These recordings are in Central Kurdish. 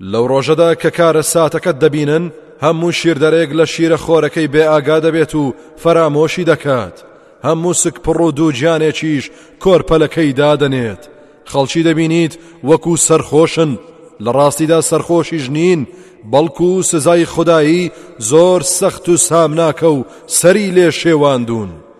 لەو ڕۆژەدا کە کارەساتەکەت دەبینن هەموو شیردەرێک لە شیرە خۆرەکەی بێ ئاگا دەبێت و فەرامۆشی دەکات هەموو سک پڕ و دووجانێکیش کۆرپەلەکەی دادەنێت خەڵکی دەبینیت وەکو سەرخۆشن لە ڕاستیدا سەرخۆشیش نین بەڵکو و سزای خودایی زۆر سەخت و سامناکە و سەری لێ شێواندون.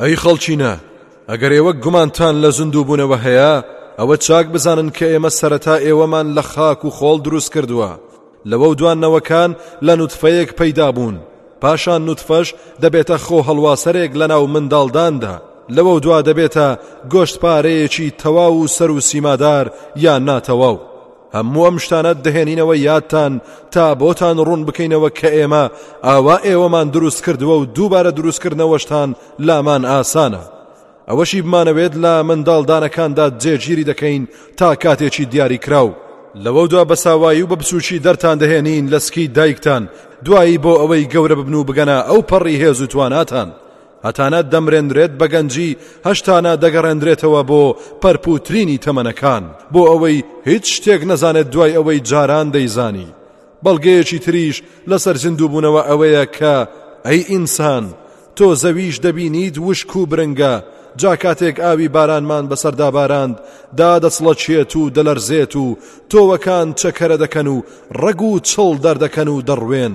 ئەی خەڵکینە! ئەگەر ئێوە گومانتان لە زیندووبوونەوە هەیە، ئەوە چاک بزانن کە ئێمە سەرەتا ئێوەمان لە خاک و خۆڵ دروست کردووە، لەوە دوا نەوەکان لە نوتفەیەک پەیدا بوون، پاشان نوتفەش دەبێتە خۆ هەڵواسەرێک لەناو منداڵداندا، لەوە دوا دەبێتە گۆشتپارەیەکی تەواو و سەروسیمادار یا ناتەواو. هەموو ئەم شتانە دەهێنینەوە یادتان تا بۆتان ڕوون بکەینەوە کە ئێمە ئاوا ئێوەمان دروست کردووە و دووبارە دروستکردنەوەشتان لامان ئاسانە ئەوەشی بمانەوێت لە منداڵدانەکاندا جێگیری دەکەین تا کاتێکی دیاری کراو لەوە دوا بە ساوایی و بە بچووکی دەرتان دەهێنین لە سکی دایکتان دوایی بۆ ئەوەی گەورە ببن و بگەنە ئەو پەڕی هێز و تواناتان هەتانە دەمرێنرێت بە گەنجی هەشتانە دەگەڕێنرێتەوە بۆ پەرپوترینی تەمەنەکان بۆ ئەوەی هیچ شتێک نەزانێت دوای ئەوەی جاران دەیزانی بەڵگەیەکی تریش لەسەر زیندووبوونەوە ئەوەیە کە ئەی ئینسان تۆ زەویش دەبینیت وشک و برنگە جا کاتێک ئاوی بارانمان بەسەردا باراند دا دەچڵەچێت و دەلەرزێت و تۆوەکان چەکەرە دەکەن و ڕەگ و چڵ دەردەکەن و دەڕوێن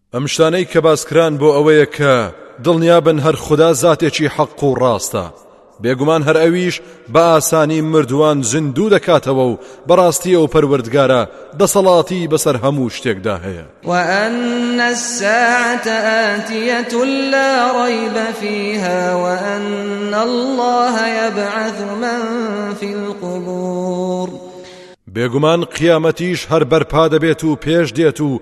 ئەم شتانەی کە باس کران بۆ ئەوەیە کە دڵنیابن هەر خوددا زاتێکی حەق و ڕاستە بێگومان هەر ئەویش بە ئاسانی مردووان زیندوو دەکاتەوە و بەڕاستی ئەو پەروەردگارە دەسەڵاتی بەسەر هەموو شتێکدا هەیە وأن الساعة آتية لا ريب فيها وأن الله يبعث من في القبور بێگومان قیامەتیش هەر بەرپا دەبێت و پێش دێت و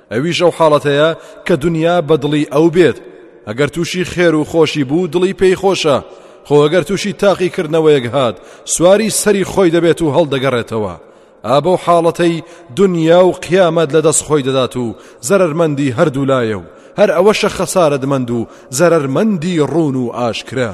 ئەویش ئەو حاڵەتەیە کە دنیا بە دڵی ئەو بێت ئەگەر تووشی خێر و خۆشی بوو دڵی پێی خۆشە خۆ ئەگەر تووشی تاقی کردنەوەیەک هات سواری سەری خۆی دەبێت و هەڵدەگەڕێتەوە ئابە و حاڵەتەی دنیا و قیامەت لە دەست خۆی دەدات و زەرەرمەندی هەردوو لایە و هەر ئەوەشە خەسارەتمەند و زەرەرمەندی ڕوون و ئاشکرا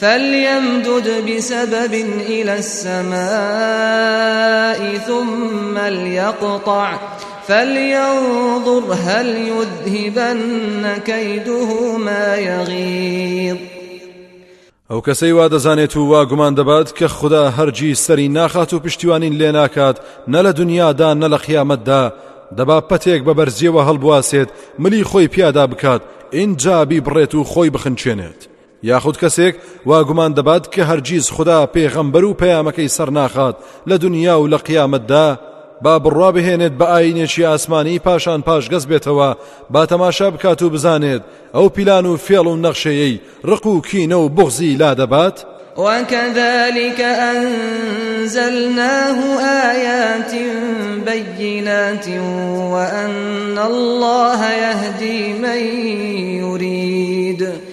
فلیمدد بسبب الی السماء ثم لیقطع فلینظر هل یذهبن کیده ما یغیظ ئەو کەسەی وا دەزانێت و وا گومان دەبات کە خدا هەرگی سەری ناخات و پشتیوانین لێ ناکات نە لە دنیادا نە لە قیامەتدا دەبا پەتێک بە بەرزیەوە هەڵبواسێت ملی خۆی پیادا بکات ئینجا بی بڕێت و خۆی بخنچێنێت یاخود کەسێک وا گومان دەبات کە هەرگیز خودا پێغەمبەر و پەیامەکەی سەرناخات لە دنیا و لە قیامەتدا با بڕوا بهێنێت بە ئاینێکی ئاسمانی پاشان پاشگەز بێتەوە با تەماشا بکات و بزانێت ئەو پیلان و فێڵ و نەخشەیەی ڕق و کینە و بغزی لا دەبات وكذلك أنزلناه آيات بينات وأن الله يهدي من يريد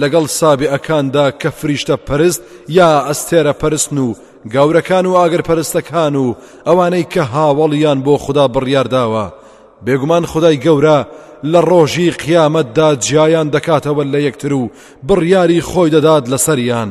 لەگەڵ سابیئەکاندا کە فریشتە پەرست یا ئەستێرە پەرستن و گاورەکان و ئاگرپەرستەکان و ئەوانەی کە هاوەڵیان بۆ خوددا بڕیارداوە بێگومان خدای گەورە لە ڕۆژی قیامەتدا جیایان دەکاتەوە لە یەکتر و بڕیاری خۆی دەدات لەسەریان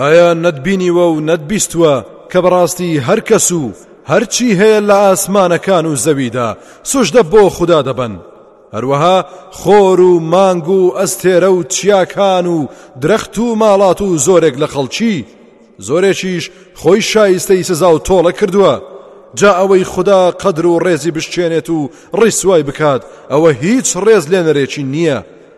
ئایا نەتبینیوە و نەتبیستوە کە بەڕاستی هەر کەس و هەرچی هەیە لە ئاسمانەکان و زەویدا سوژدە بۆ خوددا دەبەن هەروەها خۆر و مانگ و ئەستێرە و چیاکان و درەخت و ماڵات و زۆرێک لە خەڵکی زۆرێکیش خۆی شایستەی سزا و تۆڵە کردووە جا ئەوەی خوددا قەدر و ڕێزی بشچێنێت و ڕیسوای بکات ئەوە هیچ ڕێز لێنەرێکی نییە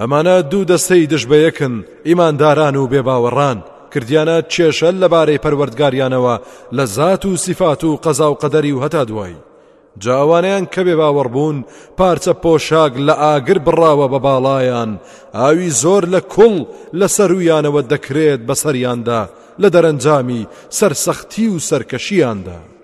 ئەمانە دوو دەستەی دژ بە یەکن، ئیمانداران و بێباوەڕان، کردیانە کێشە لە بارەی پەروەردگاریانەوە لە زات و سیفات و قەزا و قەدەری و هەتا دوایی. جا ئەوانەیان کە بێباوەڕ بوون پارچە پۆشاک لە ئاگر بڕاوە بە باڵایان ئاوی زۆر لە کوڵ لە سەرویانەوە دەکرێت بەسەریاندا لە دەرەنجامی سەرسەختی و سەرکەشیاندا.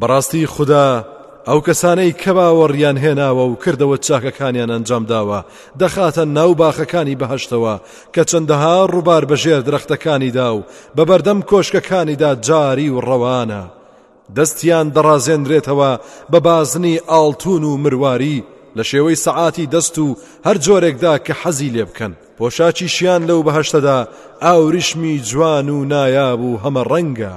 بەڕاستی خودا ئەو کەسانەی کە باوەڕیان هێناوە و کردەوە چاکەکانیان ئەنجام داوە دەخاتە ناو باخەکانی بەهشتەوە کە چەندەها ڕووبار بەژێر درەختەکانیدا و بە بەردەم کۆشکەکانیدا جاری و ڕەوانە دەستیان دەڕازێنرێتەوە بە بازنی ئاڵتون و مرواری لە شێوەی سەعاتی دەست و هەر جۆرێکدا کە حەزی لێ بکەن پۆشاچیشیان لەو بەهشتەدا ئاوریشمی جوان و نایاب و هەمە ڕەنگە.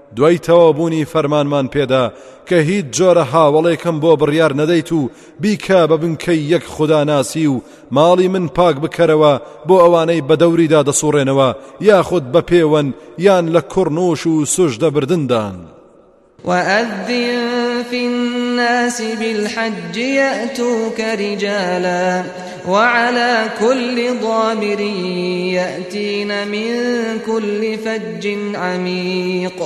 دوای تەواوبوونی فەرمانمان پێدا کە هیچ جۆرە هاوەڵێکم بۆ بڕیار نەدەیت و بیکە بە بنکەی یەک خوددا ناسی و ماڵی من پاک بکەرەوە بۆ ئەوانەی بە دەوریدا دەسوڕێنەوە یاخود بە پێوەن یان لە کوڕنووش و سوش دەبردندان. وأذن في الناس بالحج يأتوك رجالا وعلی کل ضامر یاتین من کل فج عمیق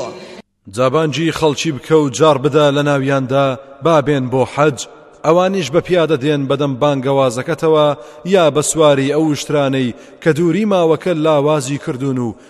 جابانگی خەڵکی بکە و جاڕ بدە لە ناویاندا بابێن بۆ حەج ئەوانیش بە پیادە دێن بەدەم بانگەوازەکەتەوە یا بە سواری ئەو شترانەی کە دووری ماوەکە لاوازی کردوون و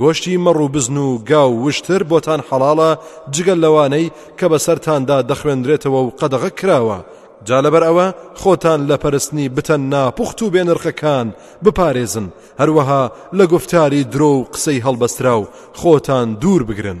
گۆشتی مەڕ و بزن و گا و وشتر بۆتان حەڵاڵە جگە لەوانەی کە بەسەرتاندا دەخوێنرێتەوە و قەدەغە کراوە جا لەبەر ئەوە خۆتان لە پەرستنی بتە ناپوخت و بێنرخەکان بپارێزن هەروەها لە گوفتاری درۆ و قسەی هەڵبەستراو خۆتان دوور بگرن.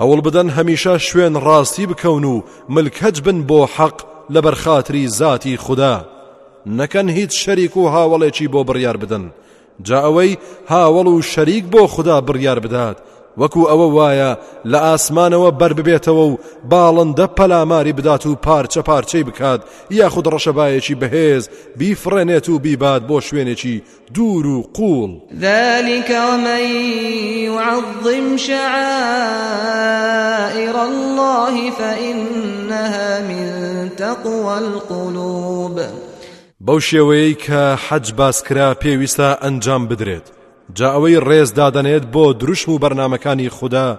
هەوڵبدەن هەمیشە شوێن ڕاستی بکەون و ملکەچ بن بۆ حەق لەبەر خاتری زاتی خودا نەکەن هیچ شەریک و هاوڵێکی بۆ بڕیار بدەن جا ئەوەی هاوڵ و شەریک بۆ خودا بڕیار بدات وەکو ئەوە وایە لە ئاسمانەوە بەر ببێتەوە و باڵندە پەلاماری بدات و پارچە پارچەی بکات یاخود ڕەشەبایەکی بەهێز بیفڕێنێت و بیبات بۆ شوێنێکی دوور و قووڵ. ذلک ومن یعظم شعائر اللە فانها من تقوی القلوب. بەو شێوەیەی کە حەج باس کرا پێویستە ئەنجام بدرێت جا ئەوەی ڕێز دادەنێت بۆ دروشم و بەرنامەکانی خودا،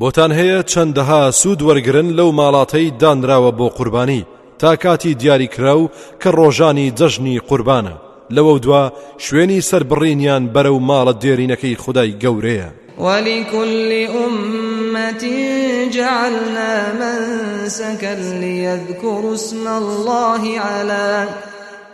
بۆتان هەیە چەندەها سوود وەرگرن لەو ماڵاتەی دانراوە بۆ قوربانی تا کاتی دیاریکراو کە ڕۆژانی جەژنی قوربانە لەوە دوا شوێنی سەربڕینیان بەرە و ماڵە دێرینەکەی خودای گەورەیە ولكل أمة جعلنا منسكا ليذكروا اسم الله على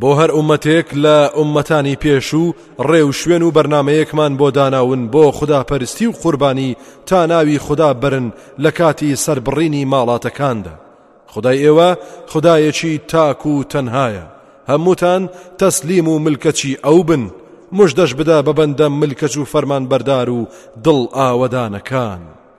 بۆ هەر ئوممەتێک لە ئوممەتانی پێشوو ڕێوشوێن و بەرنامەیەکمان بۆ داناون بۆ خوداپەرستی و قوربانی تا ناوی خودا بەرن لە کاتی سەربڕینی ماڵاتەکاندا خودای ئێوە خودایەکی تاک و تەنهایە هەمووتان تەسلیم و ملکەچی ئەو بن مژدەش بدە بە بەندە ملکەچ و فەرمانبەردار و دڵ ئاوەدانەکان.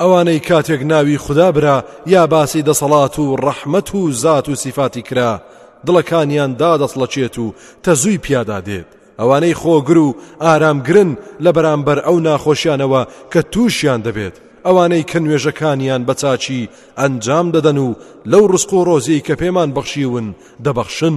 ئەوانەی کاتێک ناوی خودا برا یا باسی دەسەڵات و ڕەحمەت و زات و سیفاتی کرا دڵەکانیان دادەسڵەچێت و تەزووی پیادا دێت ئەوانەی خۆگر و ئارامگرن لە بەرامبەر ئەو ناخۆشیانەوە کە تووشیان دەبێت ئەوانەی کە نوێژەکانیان بە چاچی ئەنجام دەدەن و لەو ڕسق و ڕۆزیی کە پێمان بەخشیون دەبەخشن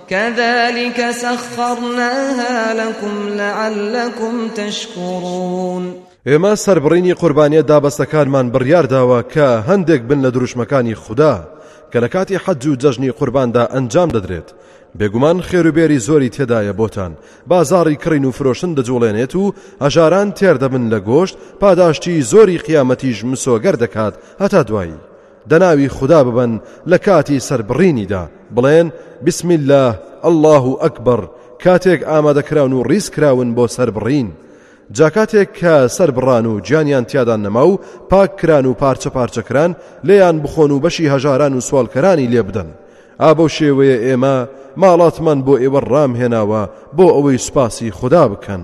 کذلک سخرناها لکم لعلکم تشکرون ئێمە سەربڕینی قوربانیە دابەستەکانمان بڕیارداوە کە هەندێک بن لە دروشمەکانی خودا کە لە کاتی حەج و جەژنی قورباندا ئەنجام دەدرێت بێگومان خێروبێری زۆری تێدایە بۆتان بازاڕی کڕین و فرۆشن دەجوڵێنێت و هەژاران تێردەبن لە گۆشت پاداشتی زۆری قیامەتیش مسۆگەر دەکات هەتا دوایی دەناوی خودا ببەن لە کاتی سەربڕینیدا بڵێن بسم اللە اللە اکبر کاتێک ئامادەکراون و ڕیزکراون بۆ سەربڕین جاکاتێک کە سەربڕان و گیانیان تیادان نەما و پاک کران و پارچە پارچەکران لێیان بخۆن و بەشی هەژاران و سوالکەرانی لێ بدەن ئابەو شێوەیە ئێمە ماڵاتمان بۆ ئێوە ڕام هێناوە بۆ ئەوەی سوپاسی خودا بکەن.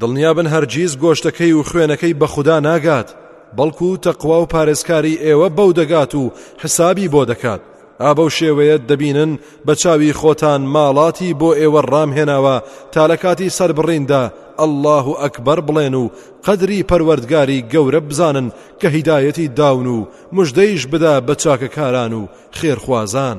دڵنیابن هەرگیز گۆشتەکەی و خوێنەکەی بە خودا ناگات بەڵکو تەقوا و پارێزکاری ئێوە بەو دەگات و حسابی بۆ دەکات ئابە و شێوەیە دەبینن بە چاوی خۆتان ماڵاتی بۆ ئێوە ڕامهێناوە تا لە کاتی سەربڕیندا ئەلله و ئەکبەر بڵێن و قەدری پەروەردگاری گەورە بزانن کە هیدایەتی داون و مژدەیش بدا بە چاکەکاران و خێرخوازان.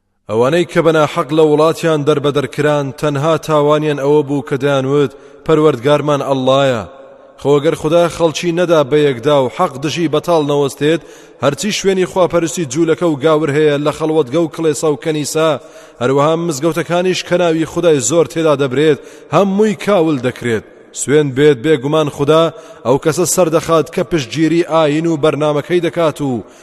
ئەوانەی کە بە ناحەق لە وڵاتیان دەربەدەر کران تەنها تاوانیان ئەوە بوو کە دەیانوت پەروەردگارمان ئەڵڵایە خۆگەر خدا خەڵکی نەدا بە یەکدا و حەق دژی بەتاڵ نەوەستێت هەرچی شوێنی خواپەرستی جوولەکە و گاور هەیە لە خەڵوەتگە و کڵێسا و کەنیسا هەروەها مزگەوتەکانیش کە ناوی خدای زۆر تێدا دەبرێت هەمووی کاول دەکرێت سوێن بێت بێگومان خدا ئەو کەسە سەردەخات کە پشتگیری ئاین و بەرنمەکەی دەکات و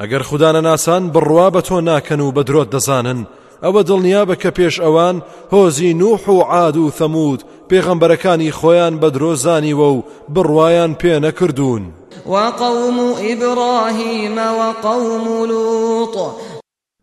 ئەگەر خودانەناسان بڕوا بە تۆ ناکەن و بە درۆت دەزانن ئەوە دڵنیابە کە پێش ئەوان هۆزی نوح و عاد و ثەمود پێغەمبەرەکانی خۆیان بە درۆ زانیوە و بڕوایان پێ نەکردوون وقوم ئیبڕاهیمە وقوم لوط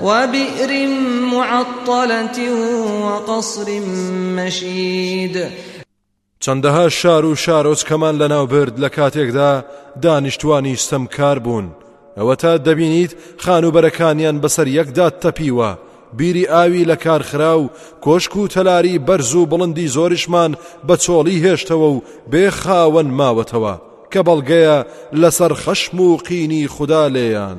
وبئر معطلة وقصر مشید چەندەها شار و شارۆچکەمان لەناو برد لە کاتێکدا دانیشتوانی ستەمکار بوون ئەوە تا دەبینیت خانوبەرەکانیان بەسەر یەکدا تەپیوە بیری ئاوی لە کارخرا و کۆشک و تەلاری بەرز و بڵندی زۆریشمان بە چۆڵی هێشتەوە و بێ خاوەن ماوەتەوە کە بەڵگەیە لەسەر خەشم و قینی خوددا لێیان.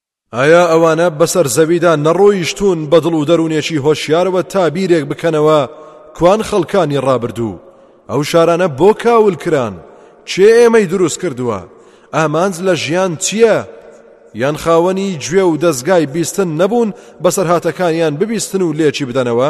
ئایا ئەوانە بەسەر زەویدا نەڕۆیشتوون بە دڵ و دەروونێکی هۆشیارەوە تا بیرێک بکەنەوە کوان خەڵکانی ڕابردوو ئەو شارانە بۆ کاول کران چێ ئێمەی دروست کردووە ئامانج لە ژیان چییە؟ یان خاوەنی گوێ و دەستگای بیستن نەبوون بەسەرهاتەکانیان ببیستن و لێکی بدەنەوە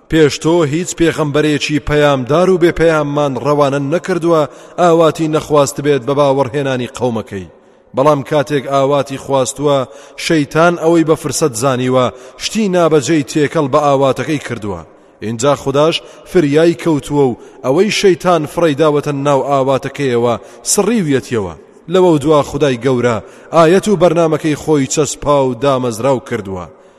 پێش تۆ هیچ پێغەمبەرێکی پەیامدار و بێ پەیاممان ڕەوانە نەکردووە ئاواتی نەخواست بێت بە باوەڕهێنانی قەومەکەی بەڵام کاتێک ئاواتی خواستووە شەیتان ئەوەی بە فرسەت زانیوە شتی نابەجێی تێکەڵ بە ئاواتەکەی کردووە اینجا خودداش فریای کەوتووە و ئەوەی شەیتان فڕی داوەتە ناو ئاواتەکەیەوە سڕیویەتیەوە لەوە دوا خدای گەورە ئاەت و بەرنمەکەی خۆی چەسپا و دامەزراو کردووە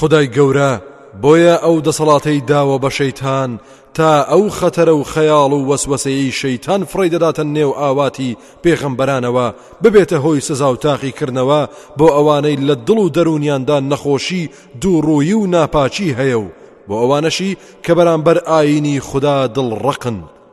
خودای گەورە بۆیە ئەو دەسەڵاتەی داوە بە شەیتان تا ئەو خەتەرە و خەیاڵ و وەسوەسەیی شەیتان فڕێی دەداتە نێو ئاواتی پێغەمبەرانەوە ببێتە هۆی سزا و تاقیکردنەوە بۆ ئەوانەی لە دڵ و دەروونیاندا نەخۆشی دووڕوویی و ناپاکی هەیە و بۆ ئەوانەشی کە بەرامبەر ئاینی خودا دڵڕەقن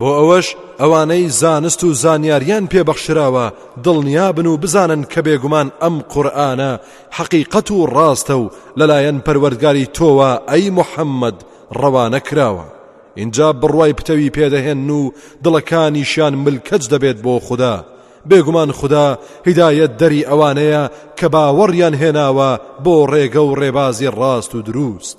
بۆ ئەوەش ئەوانەی زانست و زانیاریان پێ بەخشراوە دڵنیا بن و بزانن کە بێگومان ئەم قورئانە حەقیقەت و ڕاستە و لەلایەن پەروەردگاری تۆوە ئەی محەممەد ڕەوانە کراوە ئینجا بڕوای پتەوی پێدەهێن و دڵەکانیشیان ملکەچ دەبێت بۆ خودا بێگومان خودا هیدایەت دەری ئەوانەیە کە باوەڕیان هێناوە بۆ ڕێگە و ڕێبازی ڕاست و دروست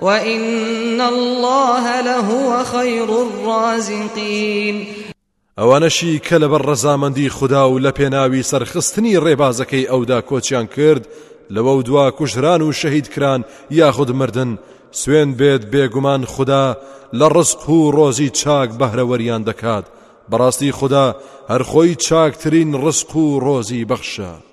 وَإِنَّ اللَّهَ لَهُوَ خَیْرُ الرَّازِقِینَ ئەوانەشی کە لەبەر ڕەزامەندی خودا و لە پێناوی سەرخستنی ڕێبازەکەی ئەودا کۆچیان کرد لەوە و دوا کوژران و شەهید کران یاخود مردن سوێن بێت بێگومان خودا لە ڕزق و ڕۆزی چاک بەهرەوەریان دەکات بەڕاستی خودا هەرخۆی چاکترین ڕزق و ڕۆزی بەخشە.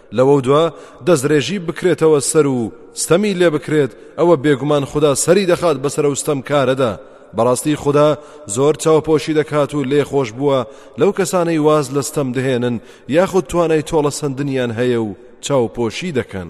لەوەودوا دەسترێژی بکرێتەوە سەر و ستەمی لێ بکرێت ئەوە بێگومان خودا سەری دەخات بەسەر و ستەم کارەدا بەڕاستی خودا زۆر چاوپۆشی دەکات و لێ خۆش بووە لەو کەسانەی واز لە ستەم دهێنن یاخود توانای تۆڵە سندنیان هەیە و چاوپۆشی دەکەن.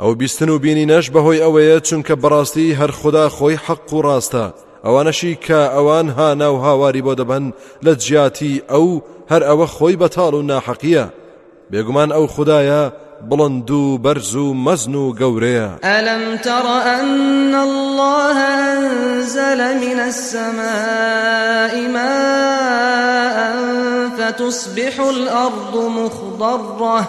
ئەو بیستن و بینینەش بەهۆی ئەوەیە چونکە بەڕاستی هەر خودا خۆی حەق و ڕاستە ئەوانەشی کە ئەوان هانا و هاواری بۆ دەبەن لە جیاتی ئەو هەر ئەوە خۆی بەتاڵ و ناحەقیە بێگومان ئەو خوددایە بڵند و بەرز و مەزن و گەورەیە ئەلم تەڕە أن الله أنزل من السماء ماء فتصبح الأرض مخضرة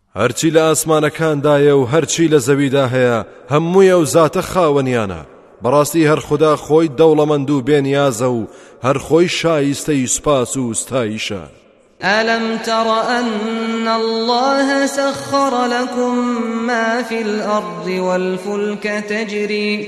هەرچی لە ئاسمانەکاندایە و هەرچی لە زەویدا هەیە هەمووی ئەو زاتە خاوەنیانە بەڕاستی هەر خوددا خۆی دەوڵەمەند و بێنیازە و هەر خۆی شایستەی سوپاس و ستایشە ألم تر أن الله سخر لكم ما في الأرض والفلك تجري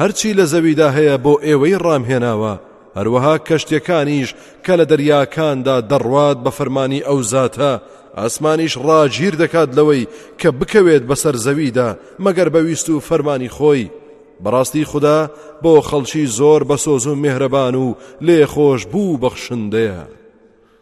هەرچی لە زەویدا هەیە بۆ ئێوەی ڕامهێناوە، هەروەها کەشتیەکانیش کە لە دەریاکاندا دەڕوات بە فەرمانی ئەو زاتە، ئاسمانیش ڕاگیر دەکات لەوەی کە بکەوێت بەسەر زەویدا مەگەر بە ویست و فەرمانی خۆی، بەڕاستی خودا بۆ خەڵکی زۆر بەسۆز و مێهرەبان و لێخۆشبوو و بەخشندەیە.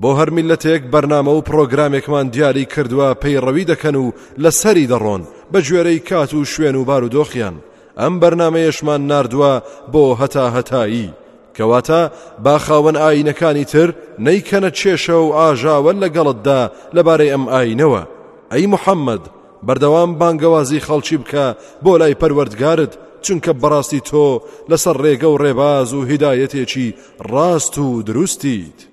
بۆ هەر میللەتێک بەرنامە و پڕۆگرامێکمان دیاری کردووە پەیڕەوی دەکەن و لەسەری دەڕۆن بە گوێرەی کات و شوێن و بارودۆخیان ئەم بەرنمەیەشمان نردووە بۆ هەتا هەتایی کەواتە با خاوەن ئاینەکانی تر نەیکەنە کێشە و ئاژاوە لەگەڵتدا لەبارەی ئەم ئاینەوە ئەی محەممەد بەردەوام بانگەوازی خەڵکی بکە بۆ لای پەروەردگارت چونکە بەڕاستی تۆ لەسەر ڕێگە و ڕێباز و هیدایەتێکی ڕاست و دروستیت.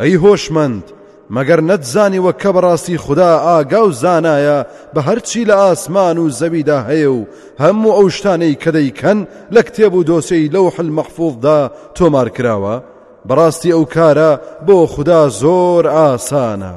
ئەی هۆشمەند، مەگەر نەتزانیوە کە بەڕاستی خودا ئاگا و زانایە بە هەرچی لە ئاسمان و زەویدا هەیە و هەموو ئەو شتانەی کە دەیکەن لە کتێب و دۆسێی لەوح المحفوظدا تۆمار کراوە، بەڕاستی ئەو کارە بۆ خودا زۆر ئاسانە.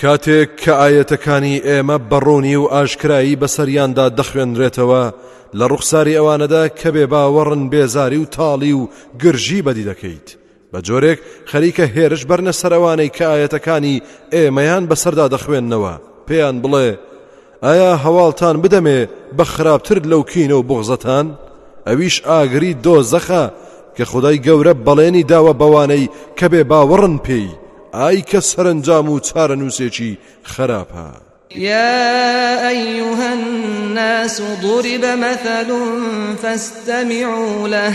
کاتێک کە ئایەتەکانی ئێمە بەڕوونی و ئاشکرایی بەسەریاندا دەخوێنرێتەوە لە ڕوخساری ئەوانەدا کە بێ باوەڕن بێزاری و تاڵی و گرژی بەدی دەکەیت بە جۆرێک خەریکە هێرش بەرنە سەرەوانەی کە ئاەتەکانی ئێمەیان بەسەردا دەخوێندنەوە پێیان بڵێ ئایا هەواڵتان بدەمێ بە خراپتر لەو کینە و بغزەتان ئەویش ئاگری دۆزەخە کە خدای گەورە بەڵێنی داوە بەوانەی کە بێ باوەڕن پێی ئای کە سەرنجام و چارە نووسێکی خراپە يا أيها الناس ضرب مثل فاستمعوا له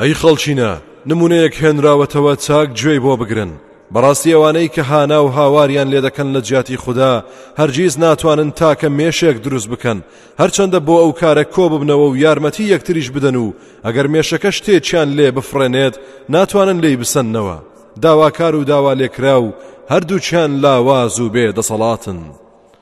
ئەی خەڵکینە نمونەیەک هێنراوەتەوە چاک گوێی بۆ بگرن بەڕاستی ئەوانەی کە هانا و هاواریان لێ دەکەن لە جیاتی خوددا هەرگیز ناتوانن تاکە مێشێک دروست بکەن هەرچەندە بۆ ئەو کارە کۆ ببنەوە و یارمەتی یەکتریش بدەن و ئەگەر مێشەکە شتێکیان لێ بفڕێنێت ناتوانن لێی بسەنەوە داواکار و داوا لێکرا و هەردووچیان لاواز و بێ دەسەڵاتن.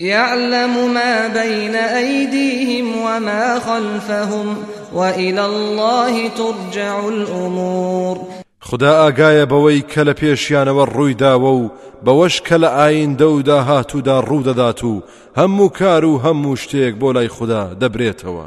یعلم ما بین ایدیهم وما خلفهم وإلی اللە ترجع الأمور خودا ئاگایە بەوەی کە لە پێشیانەوە ڕوویداوە و بەوەش کە لە ئایندە و داهاتوودا ڕوودەدات و هەموو کار و هەموو شتێک بۆ لای خوددا دەبرێتەوە.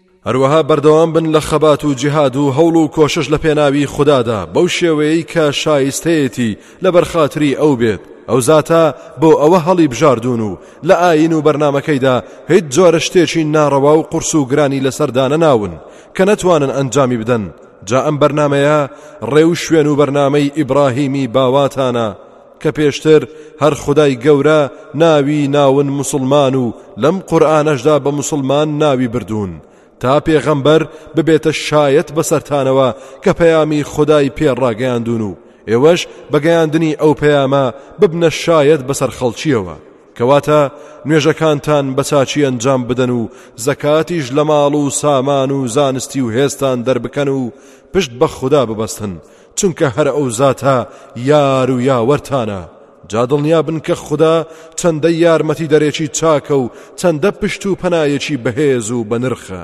هەروەها بەردەوام بن لە خەبات و جیهاد و هەوڵ و کۆشش لە پێناوی خوددادا بەو شێوەیەی کە شایستەیەتی لە بەرخاتری ئەو بێت ئەو زاتە بۆ ئەوە هەڵی بژاردون و لە ئاین و بەرنمەکەیدا هیچ جۆرە شتێکی ناڕەوا و قورس و گرانی لەسەردانە ناون کە نەتوانن ئەنجامی بدەن جا ئەم بەرنمەیە ڕێ و شوێن و بەرنمەی ئیبراهیمی باواتانە کە پێشتر هەر خودای گەورە ناوی ناون مسلمان و لەم قورآانەشدا بە مسلمان ناوی بردوون تا پێغەمبەر ببێتە شایەت بەسەرتانەوە کە پەیامی خدای پێڕاگەیاندون و ئێوەش بەگەیاندنی ئەو پەیامە ببنە شایەت بەسەر خەڵکیەوە کەواتە نوێژەکانتان بەچچی ئەنجام بدەن و زەکاتیش لە ماڵ و سامان و زانستی و هێستان دەربکەن و پشت بە خوددا ببەستن چونکە هەر ئەو زاتە یار و یاوەرتانە، جا دڵنیا بن کە خودا چەندە یارمەتیدەرێکی چاکە و چەندە پشت و پەنایەکی بەهێز و بەنرخە.